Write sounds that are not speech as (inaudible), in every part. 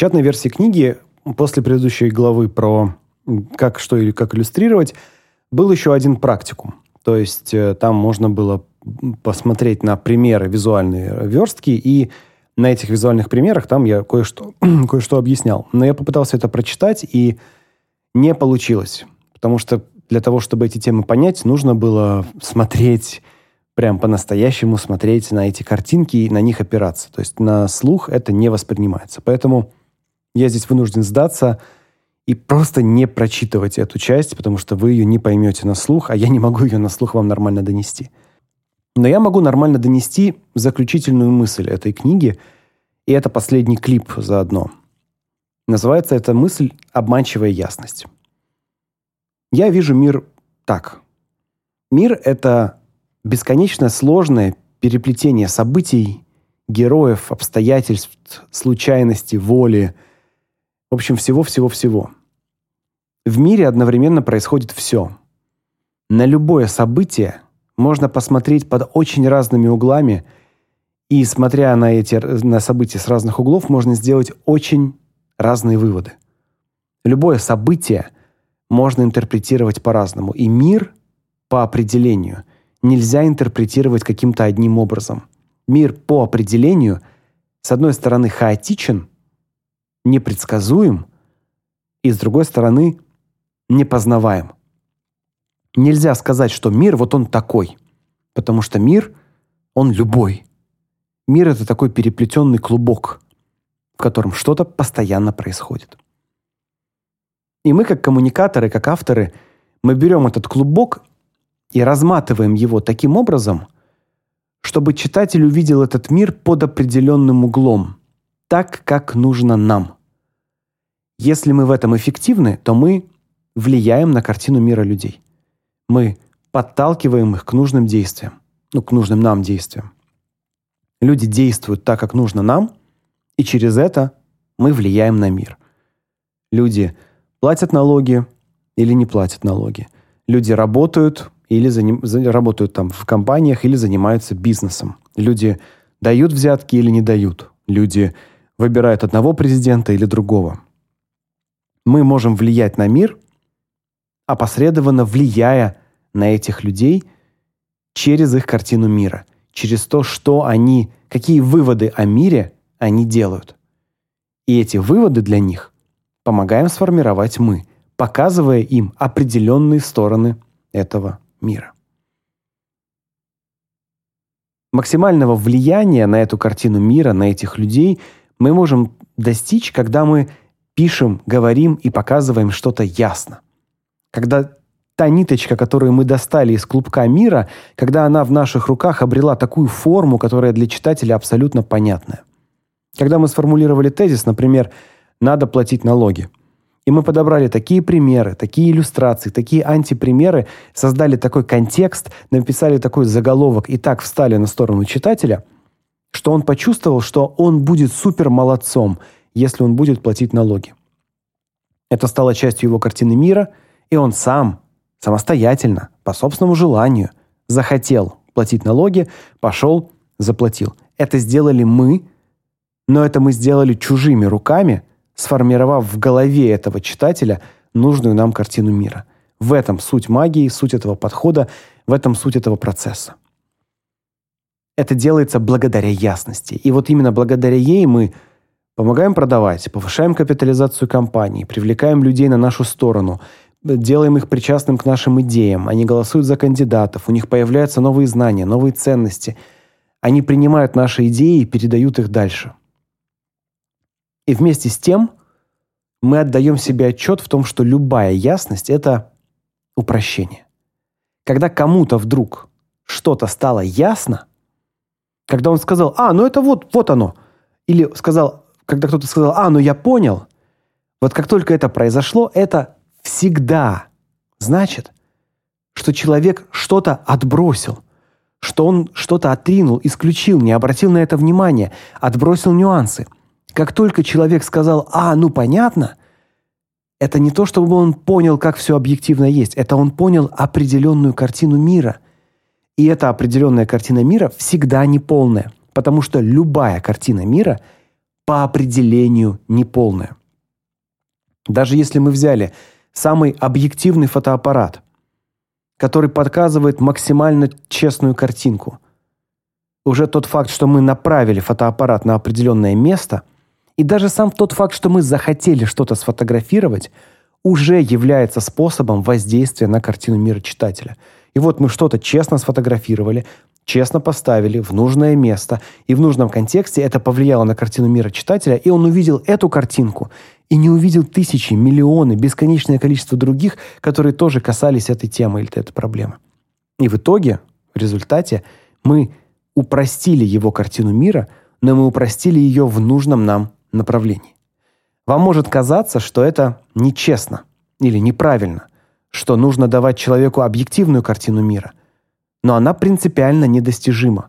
печатной версии книги после предыдущей главы про как что или как иллюстрировать, был еще один практикум. То есть э, там можно было посмотреть на примеры визуальные верстки, и на этих визуальных примерах там я кое-что (clears throat) кое объяснял. Но я попытался это прочитать, и не получилось. Потому что для того, чтобы эти темы понять, нужно было смотреть прям по-настоящему смотреть на эти картинки и на них опираться. То есть на слух это не воспринимается. Поэтому я здесь вынужден сдаться и просто не прочитывать эту часть, потому что вы ее не поймете на слух, а я не могу ее на слух вам нормально донести. Но я могу нормально донести заключительную мысль этой книги, и это последний клип заодно. Называется эта мысль «Обманчивая ясность». Я вижу мир так. Мир — это бесконечно сложное переплетение событий, героев, обстоятельств, случайностей, воли, в общем, всего-всего-всего. В мире одновременно происходит все. На любое событие можно посмотреть под очень разными углами, и смотря на эти на события с разных углов, можно сделать очень разные выводы. Любое событие можно интерпретировать по-разному, и мир по определению нельзя интерпретировать каким-то одним образом. Мир по определению с одной стороны хаотичен, непредсказуем, и с другой стороны непознаваем. Нельзя сказать, что мир вот он такой, потому что мир он любой. Мир это такой переплетенный клубок, в котором что-то постоянно происходит. И мы как коммуникаторы, как авторы, мы берем этот клубок и разматываем его таким образом, чтобы читатель увидел этот мир под определенным углом, так, как нужно нам. Если мы в этом эффективны, то мы влияем на картину мира людей. Мы подталкиваем их к нужным действиям, ну, к нужным нам действиям. Люди действуют так, как нужно нам, и через это мы влияем на мир. Люди платят налоги или не платят налоги. Люди работают или заним, работают там в компаниях или занимаются бизнесом. Люди дают взятки или не дают. Люди выбирают одного президента или другого. Мы можем влиять на мир, опосредованно влияя на этих людей через их картину мира, через то, что они, какие выводы о мире они делают. И эти выводы для них помогаем сформировать мы, показывая им определенные стороны этого мира. Максимального влияния на эту картину мира, на этих людей мы можем достичь, когда мы пишем, говорим и показываем что-то ясно. Когда та ниточка, которую мы достали из клубка мира, когда она в наших руках обрела такую форму, которая для читателя абсолютно понятная. Когда мы сформулировали тезис, например, «надо платить налоги», и мы подобрали такие примеры, такие иллюстрации, такие антипримеры, создали такой контекст, написали такой заголовок и так встали на сторону читателя, что он почувствовал, что он будет супер молодцом, если он будет платить налоги. Это стало частью его картины мира, и он сам, самостоятельно, по собственному желанию, захотел платить налоги, пошел, заплатил. Это сделали мы, но это мы сделали чужими руками, сформировав в голове этого читателя нужную нам картину мира. В этом суть магии, суть этого подхода, в этом суть этого процесса. Это делается благодаря ясности. И вот именно благодаря ей мы помогаем продавать, повышаем капитализацию компании, привлекаем людей на нашу сторону, делаем их причастным к нашим идеям, они голосуют за кандидатов, у них появляются новые знания, новые ценности. Они принимают наши идеи и передают их дальше. И вместе с тем мы отдаем себе отчет в том, что любая ясность – это упрощение. Когда кому-то вдруг что-то стало ясно, когда он сказал, а, ну это вот, вот оно, или сказал, когда кто-то сказал, а, ну я понял, вот как только это произошло, это всегда значит, что человек что-то отбросил, что он что-то отринул, исключил, не обратил на это внимания, отбросил нюансы – как только человек сказал «а, ну понятно», это не то, чтобы он понял, как все объективно есть, это он понял определенную картину мира. И эта определенная картина мира всегда неполная, потому что любая картина мира по определению неполное. Даже если мы взяли самый объективный фотоаппарат, который показывает максимально честную картинку, уже тот факт, что мы направили фотоаппарат на определенное место, и даже сам тот факт, что мы захотели что-то сфотографировать, уже является способом воздействия на картину мира читателя. И вот мы что-то честно сфотографировали, честно поставили в нужное место, и в нужном контексте это повлияло на картину мира читателя, и он увидел эту картинку, и не увидел тысячи, миллионы, бесконечное количество других, которые тоже касались этой темы или этой проблемы. И в итоге, в результате, мы упростили его картину мира, но мы упростили ее в нужном нам направлении. Вам может казаться, что это нечестно или неправильно, что нужно давать человеку объективную картину мира, но она принципиально недостижима.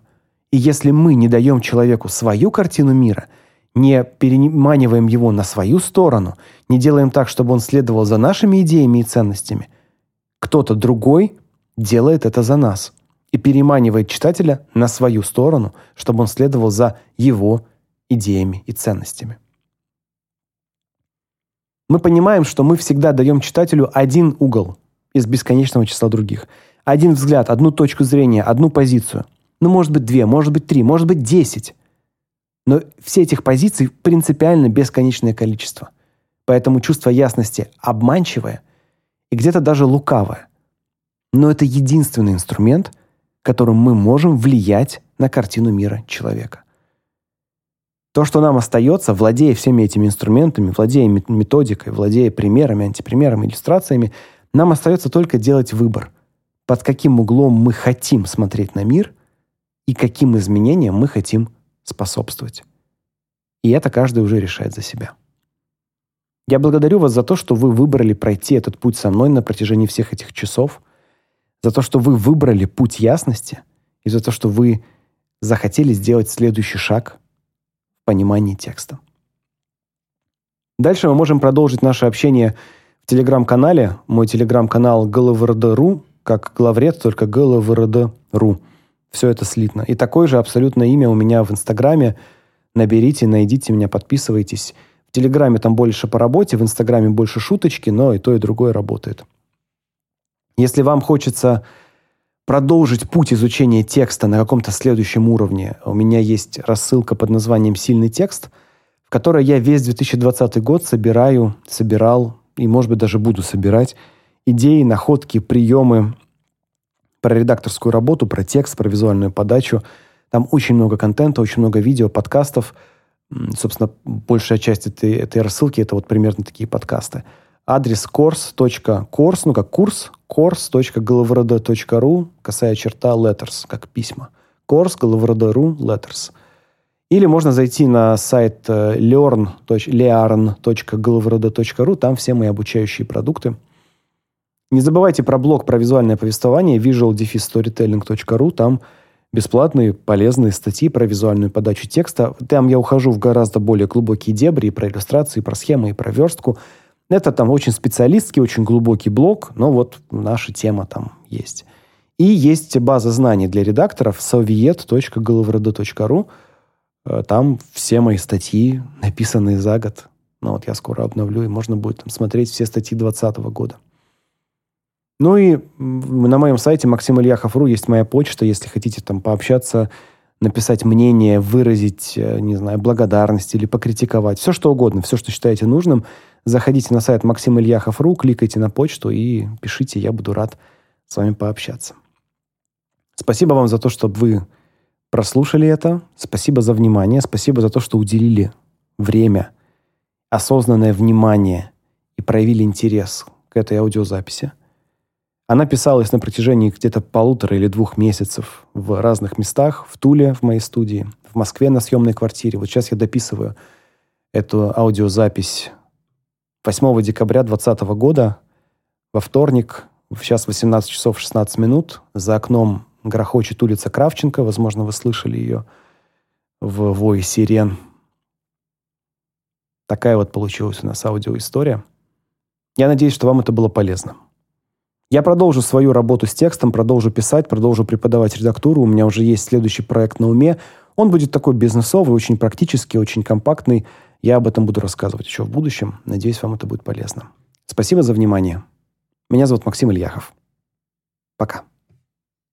И если мы не даем человеку свою картину мира – не переманиваем его на свою сторону, не делаем так, чтобы он следовал за нашими идеями и ценностями, кто-то другой делает это за нас и переманивает читателя на свою сторону, чтобы он следовал за его идеями и ценностями. Мы понимаем, что мы всегда даем читателю один угол из бесконечного числа других. Один взгляд, одну точку зрения, одну позицию. Ну, может быть, две, может быть, три, может быть, десять. Но все этих позиций принципиально бесконечное количество. Поэтому чувство ясности обманчивое и где-то даже лукавое. Но это единственный инструмент, которым мы можем влиять на картину мира человека. То, что нам остается, владея всеми этими инструментами, владея методикой, владея примерами, антипримерами, иллюстрациями, нам остается только делать выбор, под каким углом мы хотим смотреть на мир и каким изменениям мы хотим способствовать. И это каждый уже решает за себя. Я благодарю вас за то, что вы выбрали пройти этот путь со мной на протяжении всех этих часов, за то, что вы выбрали путь ясности и за то, что вы захотели сделать следующий шаг в понимании текста. Дальше мы можем продолжить наше общение в телеграм-канале. Мой телеграм-канал ГЛВРД.ру, как главред, только ГЛВРД.ру. Все это слитно. И такое же абсолютно имя у меня в Инстаграме. Наберите, найдите меня, подписывайтесь. В Телеграме там больше по работе, в Инстаграме больше шуточки, но и то, и другое работает. Если вам хочется продолжить путь изучения текста на каком-то следующем уровне, у меня есть рассылка под названием «Сильный текст», в которой я весь 2020 год собираю, собирал и, может быть, даже буду собирать идеи, находки, приемы, про редакторскую работу, про текст, про визуальную подачу. Там очень много контента, очень много видео, подкастов. Собственно, большая часть этой, этой рассылки — это вот примерно такие подкасты. Адрес course.course, ну как курс, course.glvrd.ru, косая черта letters, как письма. Course, glvrd.ru, letters. Или можно зайти на сайт э, learn.learn.glvrd.ru, там все мои обучающие продукты — не забывайте про блог про визуальное повествование visual-storytelling.ru. Там бесплатные, полезные статьи про визуальную подачу текста. Там я ухожу в гораздо более глубокие дебри и про иллюстрации, и про схемы, и про верстку. Это там очень специалистский, очень глубокий блог, но вот наша тема там есть. И есть база знаний для редакторов soviet.головроdo.ru. Э, там все мои статьи, написанные за год. Ну вот я скоро обновлю, и можно будет там смотреть все статьи 2020 года. Ну и на моем сайте максимильяхов.ру есть моя почта, если хотите там пообщаться, написать мнение, выразить, э, не знаю, благодарность или покритиковать. Все что угодно, все, что считаете нужным. Заходите на сайт максимильяхов.ру, кликайте на почту и пишите, я буду рад с вами пообщаться. Спасибо вам за то, что вы прослушали это. Спасибо за внимание. Спасибо за то, что уделили время, осознанное внимание и проявили интерес к этой аудиозаписи. Она писалась на протяжении где-то полутора или двух месяцев в разных местах, в Туле, в моей студии, в Москве на съемной квартире. Вот сейчас я дописываю эту аудиозапись 8 декабря 2020 года, во вторник, сейчас 18 часов 16 минут, за окном грохочет улица Кравченко, возможно, вы слышали ее в вое сирен. Такая вот получилась у нас аудиоистория. Я надеюсь, что вам это было полезно. Я продолжу свою работу с текстом, продолжу писать, продолжу преподавать редактуру. У меня уже есть следующий проект на уме. Он будет такой бизнесовый, очень практический, очень компактный. Я об этом буду рассказывать еще в будущем. Надеюсь, вам это будет полезно. Спасибо за внимание. Меня зовут Максим Ильяхов. Пока.